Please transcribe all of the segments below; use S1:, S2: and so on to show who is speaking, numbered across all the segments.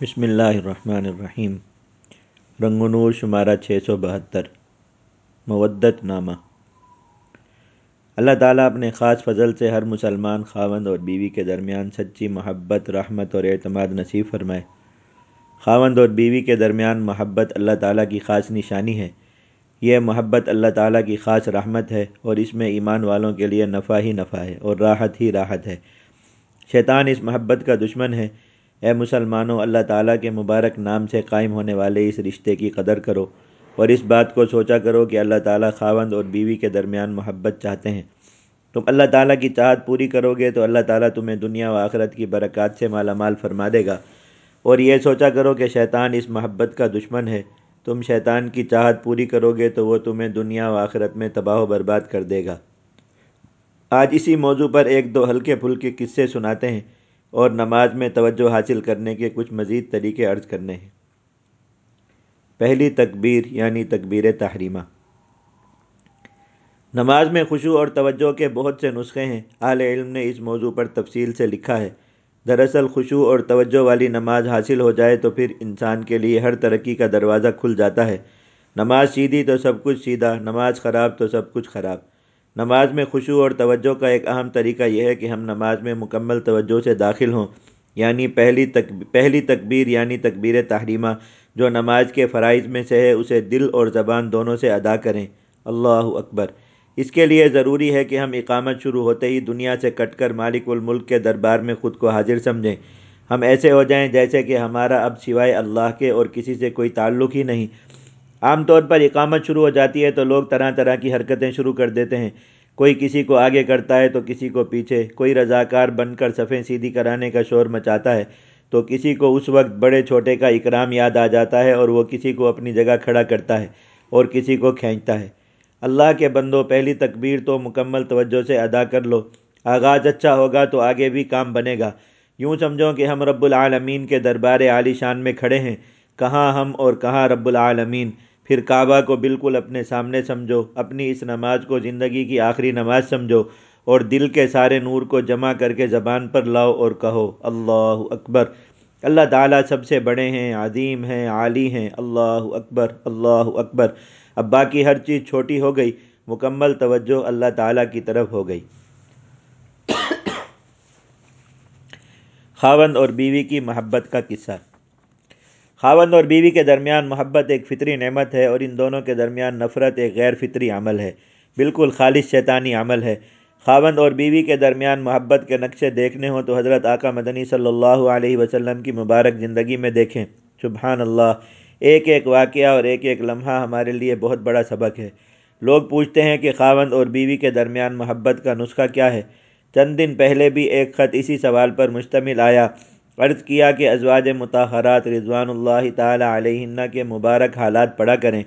S1: بسم اللہ الرحمن الرحیم رنگ و نور شمارہ چھ سو بہتر مودت نامہ اللہ تعالیٰ اپنے خاص فضل سے ہر مسلمان خاوند اور بیوی کے درمیان سچی محبت رحمت اور اعتماد نصیب فرمائے خاوند اور بیوی کے درمیان محبت اللہ تعالیٰ کی خاص نشانی ہے یہ محبت اللہ تعالیٰ کی خاص رحمت ہے اور اس میں ایمان والوں کے لیے نفع ہی نفع ہے اور راحت ہی راحت ہے شیطان اس محبت کا دشمن ہے اے مسلمانوں، اللہ تعالیٰ کے مبارک نام سے قائم ہونے والے اس رشتے کی قدر کرو اور اس بات کو سوچا کرو کہ اللہ تعالیٰ خاوند اور بیوی کے درمیان محبت چاہتے ہیں۔ تم اللہ تعالیٰ کی چاہت پوری کرو گے تو اللہ تعالیٰ تمہیں دنیا و آخرت کی برکات سے مالا مال فرما دے گا۔ اور یہ سوچا کرو کہ شیطان اس محبت کا دشمن ہے۔ تم شیطان کی چاہت پوری کرو گے تو وہ تمہیں دنیا و آخرت میں تباہ و برباد کر دے گا۔ آج اسی موضوع پر ایک دو ہلکے پھلکے قصے سناتے ہیں۔ اور نماز میں توجہ حاصل کرنے کے کچھ مزید طریقے عرض کرنے ہیں۔ پہلی تکبیر یعنی تکبیر تحریمہ۔ نماز میں خوشو اور توجہ کے بہت سے نسخے ہیں۔ اہل علم نے اس موضوع پر تفصیل سے لکھا ہے۔ دراصل خوشو اور توجہ والی نماز حاصل ہو جائے تو پھر انسان کے لیے ہر ترقی کا دروازہ کھل جاتا ہے۔ نماز سیدھی تو سب کچھ سیدھا، نماز خراب تو سب کچھ خراب۔ نماز میں خوشو اور توجہ کا ایک اہم طریقہ یہ ہے کہ ہم نماز میں مکمل توجہ سے داخل ہوں یعنی پہلی تک، پہلی تکبیر یعنی تکبیر تحریمہ، جو نماز کے فرائض میں سے ہے، اسے دل اور زبان دونوں سے ادا کریں۔ اللہ اکبر۔ اس کے لیے ضروری ہے کہ ہم اقامت شروع ہوتے ہی دنیا سے کٹ کر مالک الملک کے دربار میں خود کو حاضر سمجھیں۔ ہم ایسے ہو جائیں جیسے کہ ہمارا اب سوائے اللہ کے اور کسی سے کوئی تعلق ہی نہیں۔ عام طور پر اقامت شروع ہو جاتی ہے تو لوگ طرح طرح کی حرکتیں شروع کر دیتے ہیں۔ کوئی کسی کو آگے کرتا ہے تو کسی کو پیچھے، کوئی رضاکار بن کر صفیں سیدھی کرانے کا شور مچاتا ہے تو کسی کو اس وقت بڑے چھوٹے کا اکرام یاد آ جاتا ہے اور وہ کسی کو اپنی جگہ کھڑا کرتا ہے اور کسی کو کھینچتا ہے۔ اللہ کے بندوں پہلی تکبیر تو مکمل توجہ سے ادا کر لو۔ آغاز اچھا ہوگا تو آگے بھی کام بنے گا۔ یوں سمجھو کہ ہم رب العالمین کے دربار عالی شان میں کھڑے ہیں۔ کہاں ہم اور کہاں رب العالمین؟ پھر کعبہ کو بالکل اپنے سامنے سمجھو، اپنی اس نماز کو زندگی کی آخری نماز سمجھو اور دل کے سارے نور کو جمع کر کے زبان پر لاؤ اور کہو، اللہ اکبر۔ اللہ تعالیٰ سب سے بڑے ہیں، عظیم ہیں، عالی ہیں۔ اللہ اکبر اللہ اکبر۔ اب باقی ہر چیز چھوٹی ہو گئی، مکمل توجہ اللہ تعالیٰ کی طرف ہو گئی۔ خاوند اور بیوی کی محبت کا قصہ۔ خاوند اور بیوی کے درمیان محبت ایک فطری نعمت ہے اور ان دونوں کے درمیان نفرت ایک غیر فطری عمل ہے۔ بالکل خالص شیطانی عمل ہے۔ خاوند اور بیوی کے درمیان محبت کے نقشے دیکھنے ہوں تو حضرت آقا مدنی صلی اللہ علیہ وسلم کی مبارک زندگی میں دیکھیں۔ سبحان اللہ، ایک ایک واقعہ اور ایک ایک لمحہ ہمارے لیے بہت بڑا سبق ہے۔ لوگ پوچھتے ہیں کہ خاوند اور بیوی کے درمیان محبت کا نسخہ کیا ہے۔ چند دن پہلے بھی ایک خط اسی سوال پر مشتمل آیا۔ عرض کیا کہ ازواج متحرات رضوان اللہ تعالی علیہ کے مبارک حالات پڑھا کریں۔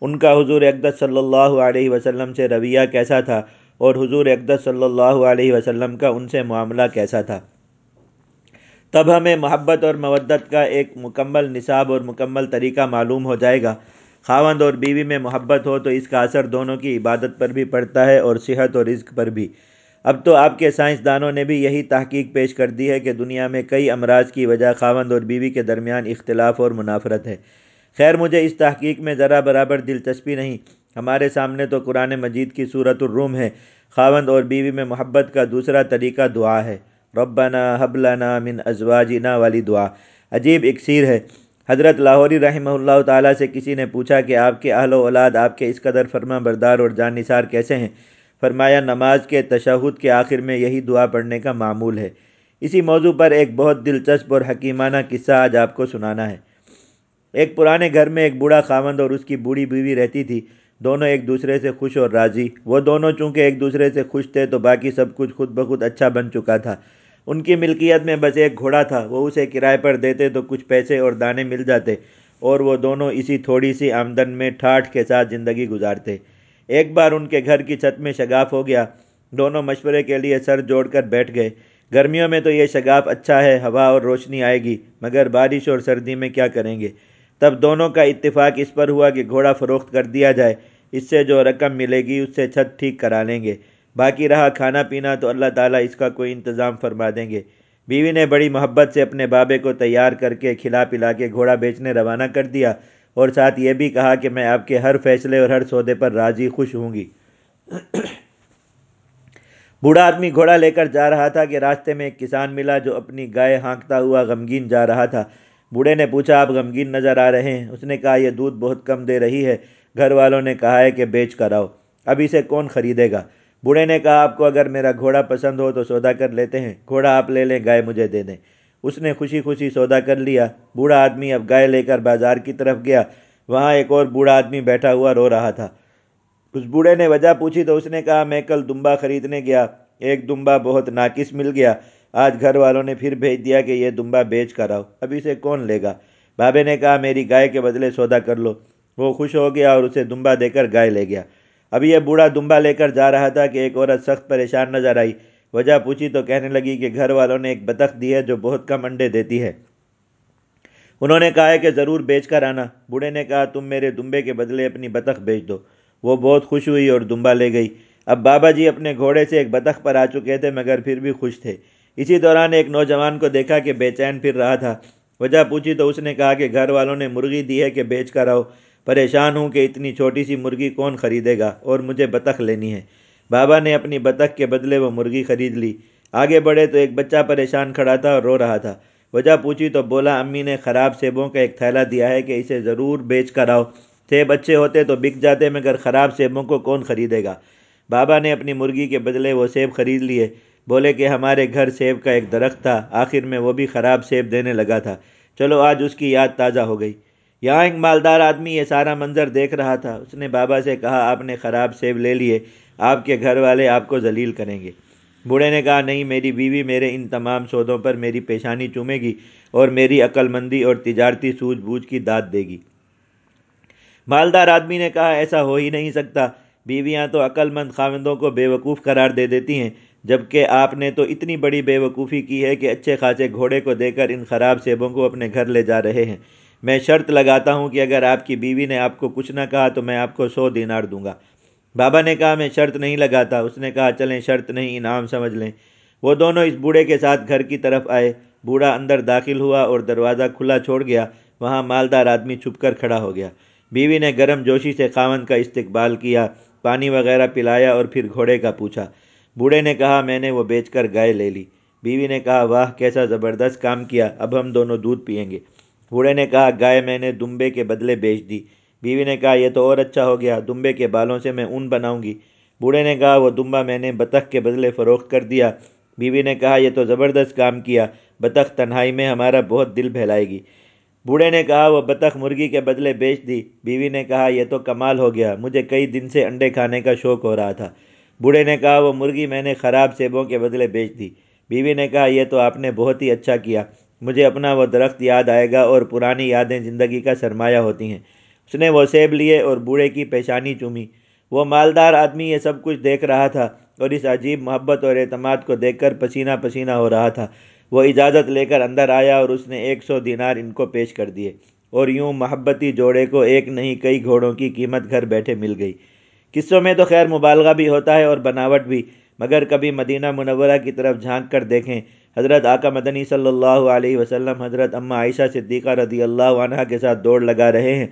S1: ان کا حضور اقدس صلی اللہ علیہ وسلم سے رویہ کیسا تھا اور حضور اقدس صلی اللہ علیہ وسلم کا ان سے معاملہ کیسا تھا؟ تب ہمیں محبت اور مودت کا ایک مکمل نصاب اور مکمل طریقہ معلوم ہو جائے گا۔ خاوند اور بیوی میں محبت ہو تو اس کا اثر دونوں کی عبادت پر بھی پڑتا ہے اور صحت اور رزق پر بھی۔ اب تو آپ کے سائنسدانوں نے بھی یہی تحقیق پیش کر دی ہے کہ دنیا میں کئی امراض کی وجہ خاوند اور بیوی کے درمیان اختلاف اور منافرت ہے۔ خیر، مجھے اس تحقیق میں ذرا برابر دلچسپی نہیں۔ ہمارے سامنے تو قرآن مجید کی صورت الروم ہے۔ خاوند اور بیوی میں محبت کا دوسرا طریقہ دعا ہے۔ ربنا حبلنا من ازواجنا والی دعا عجیب اکثیر ہے۔ حضرت لاہوری رحمہ اللہ تعالیٰ سے کسی نے پوچھا کہ آپ کے اہل و اولاد آپ کے اس قدر فرما بردار اور جان نثار کیسے ہیں؟ فرمایا، نماز کے تشہد کے آخر میں یہی دعا پڑھنے کا معمول ہے۔ اسی موضوع پر ایک بہت دلچسپ اور حکیمانہ قصہ آج آپ کو سنانا ہے۔ ایک پرانے گھر میں ایک بوڑھا خاوند اور اس کی بوڑھی بیوی رہتی تھی۔ دونوں ایک دوسرے سے خوش اور راضی۔ وہ دونوں چونکہ ایک دوسرے سے خوش تھے تو باقی سب کچھ خود بخود اچھا بن چکا تھا۔ ان کی ملکیت میں بس ایک گھوڑا تھا۔ وہ اسے کرائے پر دیتے تو کچھ پیسے اور دانے مل جاتے اور وہ دونوں اسی تھوڑی سی آمدن میں ٹھاٹھ کے ساتھ زندگی گزارتے۔ ایک بار ان کے گھر کی چھت میں شگاف ہو گیا۔ دونوں مشورے کے لیے سر جوڑ کر بیٹھ گئے۔ گرمیوں میں تو یہ شگاف اچھا ہے، ہوا اور روشنی آئے گی، مگر بارش اور سردی میں کیا کریں گے؟ تب دونوں کا اتفاق اس پر ہوا کہ گھوڑا فروخت کر دیا جائے۔ اس سے جو رقم ملے گی، اس سے چھت ٹھیک کرا لیں گے۔ باقی رہا کھانا پینا تو اللہ تعالیٰ اس کا کوئی انتظام فرما دیں گے۔ بیوی نے بڑی محبت سے اپنے بابے کو تیار کر کے کھلا پلا کے گھوڑا بیچنے روانہ کر دیا۔ اور ساتھ یہ بھی کہا کہ میں آپ کے ہر فیصلے اور ہر سودے پر راضی خوش ہوں گی۔ بوڑھا آدمی گھوڑا لے کر جا رہا تھا کہ راستے میں ایک کسان ملا جو اپنی گائے ہانکتا ہوا غمگین جا رہا تھا۔ بوڑھے نے پوچھا، آپ غمگین نظر آ رہے ہیں؟ اس نے کہا، یہ دودھ بہت کم دے رہی ہے۔ گھر والوں نے کہا ہے کہ بیچ کر آؤ اب اسے کون خریدے گا؟ بوڑھے نے کہا، آپ کو اگر میرا گھوڑا پسند ہو تو سودا کر لیتے ہیں۔ گھوڑا آپ لے لیں، گائے مجھے دے دیں۔ اس نے خوشی خوشی سودا کر لیا۔ بوڑھا آدمی اب گائے لے کر بازار کی طرف گیا۔ وہاں ایک اور بوڑھا آدمی بیٹھا ہوا رو رہا تھا۔ اس بوڑھے نے وجہ پوچھی تو اس نے کہا، میں کل دمبا خریدنے گیا۔ ایک دمبا بہت ناقص مل گیا۔ آج گھر والوں نے پھر بھیج دیا کہ یہ دمبا بیچ کر آؤ۔ اب اسے کون لے گا؟ بابے نے کہا، میری گائے کے بدلے سودا کر لو۔ وہ خوش ہو گیا اور اسے دمبا دے کر گائے لے گیا۔ اب یہ بوڑھا دمبا لے کر جا رہا تھا کہ ایک عورت سخت پریشان نظر آئی۔ وجہ پوچھی تو کہنے لگی کہ گھر والوں نے ایک بطخ دی ہے جو بہت کم انڈے دیتی ہے۔ انہوں نے کہا ہے کہ ضرور بیچ کر آنا۔ بوڑھے نے کہا، تم میرے دمبے کے بدلے اپنی بطخ بیچ دو۔ وہ بہت خوش ہوئی اور دمبا لے گئی۔ اب بابا جی اپنے گھوڑے سے ایک بطخ پر آ چکے تھے، مگر پھر بھی خوش تھے۔ اسی دوران ایک نوجوان کو دیکھا کہ بے چین پھر رہا تھا۔ وجہ پوچھی تو اس نے کہا کہ گھر والوں نے مرغی دی ہے کہ بیچ کر آؤ۔ پریشان ہوں کہ اتنی چھوٹی سی مرغی کون خریدے گا اور مجھے بطخ لینی ہے۔ بابا نے اپنی بطخ کے بدلے وہ مرغی خرید لی۔ آگے بڑھے تو ایک بچہ پریشان کھڑا تھا اور رو رہا تھا۔ وجہ پوچھی تو بولا، امی نے خراب سیبوں کا ایک تھیلا دیا ہے کہ اسے ضرور بیچ کر آؤ۔ سیب اچھے ہوتے تو بک جاتے، مگر خراب سیبوں کو کون خریدے گا؟ بابا نے اپنی مرغی کے بدلے وہ سیب خرید لیے۔ بولے کہ ہمارے گھر سیب کا ایک درخت تھا۔ آخر میں وہ بھی خراب سیب دینے لگا تھا۔ چلو، آج اس کی یاد تازہ ہو گئی۔ یہاں ایک مالدار آدمی یہ سارا منظر دیکھ رہا تھا۔ اس نے بابا سے کہا، آپ نے خراب سیب لے لیے۔ آپ کے گھر والے آپ کو ذلیل کریں گے۔ بوڑھے نے کہا، نہیں، میری بیوی میرے ان تمام سودوں پر میری پیشانی چومے گی اور میری عقل مندی اور تجارتی سوجھ بوجھ کی داد دے گی۔ مالدار آدمی نے کہا، ایسا ہو ہی نہیں سکتا۔ بیویاں تو عقل مند خاوندوں کو بے وقوف قرار دے دیتی ہیں، جبکہ آپ نے تو اتنی بڑی بے وقوفی کی ہے کہ اچھے خاصے گھوڑے کو دے کر ان خراب سیبوں کو اپنے گھر لے جا رہے ہیں۔ میں شرط لگاتا ہوں کہ اگر آپ کی بیوی نے آپ کو کچھ نہ کہا تو میں آپ کو سو دینار دوں گا۔ بابا نے کہا میں شرط نہیں لگاتا۔ اس نے کہا چلیں، شرط نہیں، انعام سمجھ لیں۔ وہ دونوں اس بوڑھے کے ساتھ گھر کی طرف آئے۔ بوڑھا اندر داخل ہوا اور دروازہ کھلا چھوڑ گیا۔ وہاں مالدار آدمی چھپ کر کھڑا ہو گیا۔ بیوی نے گرم جوشی سے خاون کا استقبال کیا، پانی وغیرہ پلایا اور پھر گھوڑے کا پوچھا۔ بوڑھے نے کہا میں نے وہ بیچ کر گائے لے لی۔ بیوی نے کہا واہ، کیسا زبردست کام کیا، اب ہم دونوں دودھ پئیں گے۔ بوڑھے نے کہا گائے میں نے دمبے کے بدلے بیچ دی۔ بیوی نے کہا، یہ تو اور اچھا ہو گیا، دمبے کے بالوں سے میں اون بناؤں گی۔ بوڑھے نے کہا، وہ دمبا میں نے بطخ کے بدلے فروخت کر دیا۔ بیوی نے کہا، یہ تو زبردست کام کیا، بطخ تنہائی میں ہمارا بہت دل بہلائے گی۔ بوڑھے نے کہا، وہ بطخ مرغی کے بدلے بیچ دی۔ بیوی نے کہا، یہ تو کمال ہو گیا، مجھے کئی دن سے انڈے کھانے کا شوق ہو رہا تھا۔ بوڑھے نے کہا، وہ مرغی میں نے خراب سیبوں کے بدلے بیچ دی۔ بیوی نے کہا، یہ تو آپ نے بہت ہی اچھا کیا، مجھے اپنا وہ درخت یاد آئے گا اور پرانی یادیں زندگی کا سرمایہ ہوتی ہیں۔ اس نے وہ سیب لیے اور بوڑھے کی پیشانی چومی۔ وہ مالدار آدمی یہ سب کچھ دیکھ رہا تھا اور اس عجیب محبت اور اعتماد کو دیکھ کر پسینہ پسینہ ہو رہا تھا۔ وہ اجازت لے کر اندر آیا اور اس نے ایک سو دینار ان کو پیش کر دیے۔ اور یوں محبتی جوڑے کو ایک نہیں، کئی گھوڑوں کی قیمت گھر بیٹھے مل گئی۔ قصوں میں تو خیر مبالغہ بھی ہوتا ہے اور بناوٹ بھی، مگر کبھی مدینہ منورہ کی طرف جھانک کر دیکھیں۔ حضرت آقا مدنی صلی اللہ علیہ وسلم، حضرت اماں عائشہ صدیقہ رضی اللہ عنہ کے ساتھ دوڑ لگا رہے ہیں۔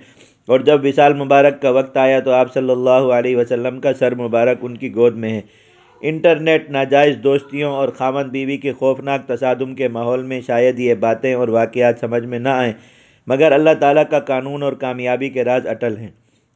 S1: اور جب وصال مبارک کا وقت آیا تو آپ صلی اللہ علیہ وسلم کا سر مبارک ان کی گود میں ہے۔ انٹرنیٹ ناجائز دوستیوں اور خامد بیوی کے خوفناک تصادم کے ماحول میں شاید یہ باتیں اور واقعات سمجھ میں نہ آئیں، مگر اللہ تعالیٰ کا قانون اور کامیابی کے راز اٹل ہیں۔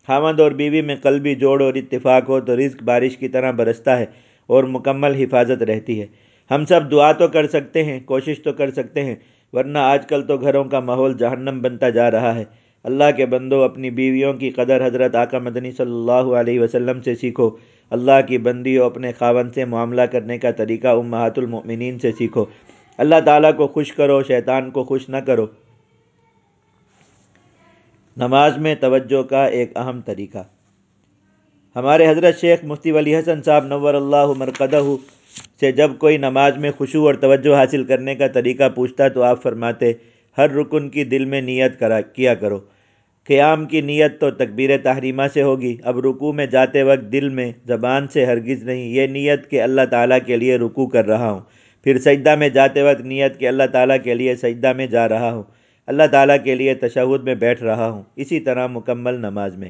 S1: خامد اور بیوی میں قلبی جوڑ اور اتفاق ہو تو رزق بارش کی طرح برستا ہے اور مکمل حفاظت رہتی ہے۔ ہم سب دعا تو کر سکتے ہیں، کوشش تو کر سکتے ہیں، ورنہ آج کل تو گھروں کا ماحول جہنم بنتا جا رہا ہے۔ اللہ کے بندوں اپنی بیویوں کی قدر حضرت آقا مدنی صلی اللہ علیہ وسلم سے سیکھو۔ اللہ کی بندی و اپنے خاون سے معاملہ کرنے کا طریقہ امہات المؤمنین سے سیکھو۔ اللہ تعالیٰ کو خوش کرو، شیطان کو خوش نہ کرو۔ نماز میں توجہ کا ایک اہم طریقہ۔ ہمارے حضرت شیخ مفتی ولی حسن صاحب نور اللہ مرقدہ سے جب کوئی نماز میں خوشو اور توجہ حاصل کرنے کا طریقہ پوچھتا تو آپ فرماتے ہر رکن کی دل میں نیت کرا، کیا کرو۔ قیام کی نیت تو تکبیر تحریمہ سے ہوگی، اب رکوع میں جاتے وقت دل میں زبان سے ہرگز نہیں۔ یہ نیت کہ اللہ تعالیٰ کے لیے رکوع کر رہا ہوں۔ پھر سجدہ میں جاتے وقت نیت کہ اللہ تعالیٰ کے لیے سجدہ میں جا رہا ہوں۔ اللہ تعالیٰ کے لیے تشہد میں بیٹھ رہا ہوں۔ اسی طرح مکمل نماز میں۔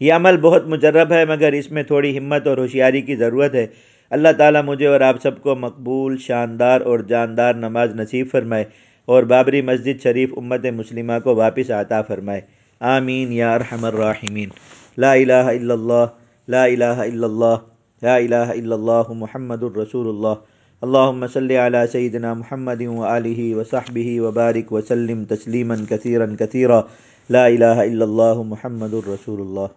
S1: یہ عمل بہت مجرب ہے، مگر اس میں تھوڑی ہمت اور ہوشیاری کی ضرورت ہے۔ اللہ تعالیٰ مجھے اور آپ سب کو مقبول، شاندار اور جاندار نماز نصیب فرمائے۔ اور بابری مسجد شریف امت مسلمہ کو واپس عطا فرمائے۔ آمین یا ارحم الراحمین۔ لا الہ الا اللہ، لا الہ الا اللہ، لا الہ الا اللہ محمد الرسول اللہ اللہم صلی علی سیدنا محمد وآلہ وصحبہ وبارک وسلم تسلیما کثیرا کثیرا۔ لا الہ الا اللہ محمد الرسول اللہ